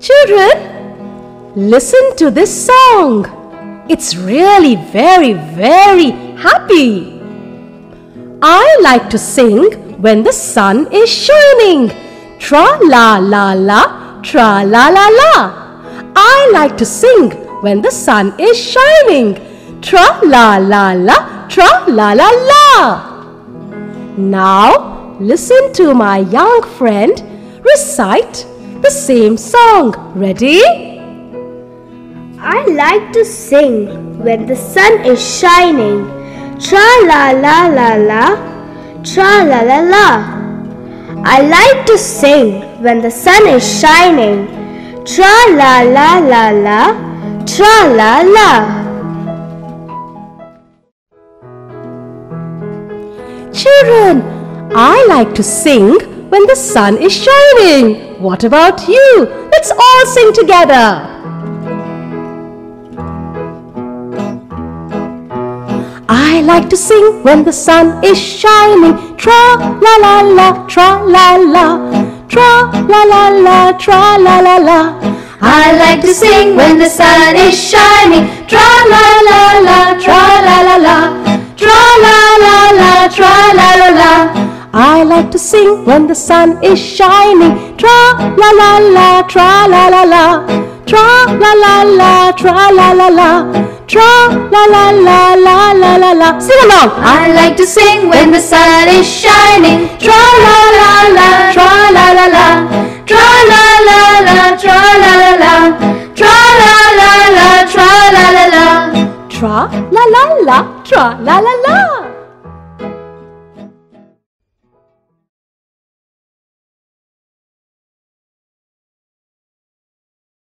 Children, listen to this song. It's really very, very happy. I like to sing when the sun is shining. Tra la la la, tra la la la. I like to sing when the sun is shining. Tra la la la, tra la la la. Now listen to my young friend recite the same song. Ready? I like to sing when the sun is shining. Tra la la la la, tra la la la. I like to sing when the sun is shining. Tra la la la la, tra la la. Children, I like to sing when the sun is shining. What about you? Let's all sing together. I like to sing when the sun is shining. Tra la la la, tra la la. Tra la la la, tra la la la. I like to sing when the sun is shining. Tra la la la, tra la la la. Tra la la la, tra la. I like to sing when the sun is shining. Tra la la la, tra la la la. Tra la la la, tra la la la. Tra la la la la la la la. Sing along. I like to sing when the sun is shining. Tra la la la, tra la la la. Tra la la la, tra la la la. Tra la la la, tra la la la. Tra la la la, tra la la la.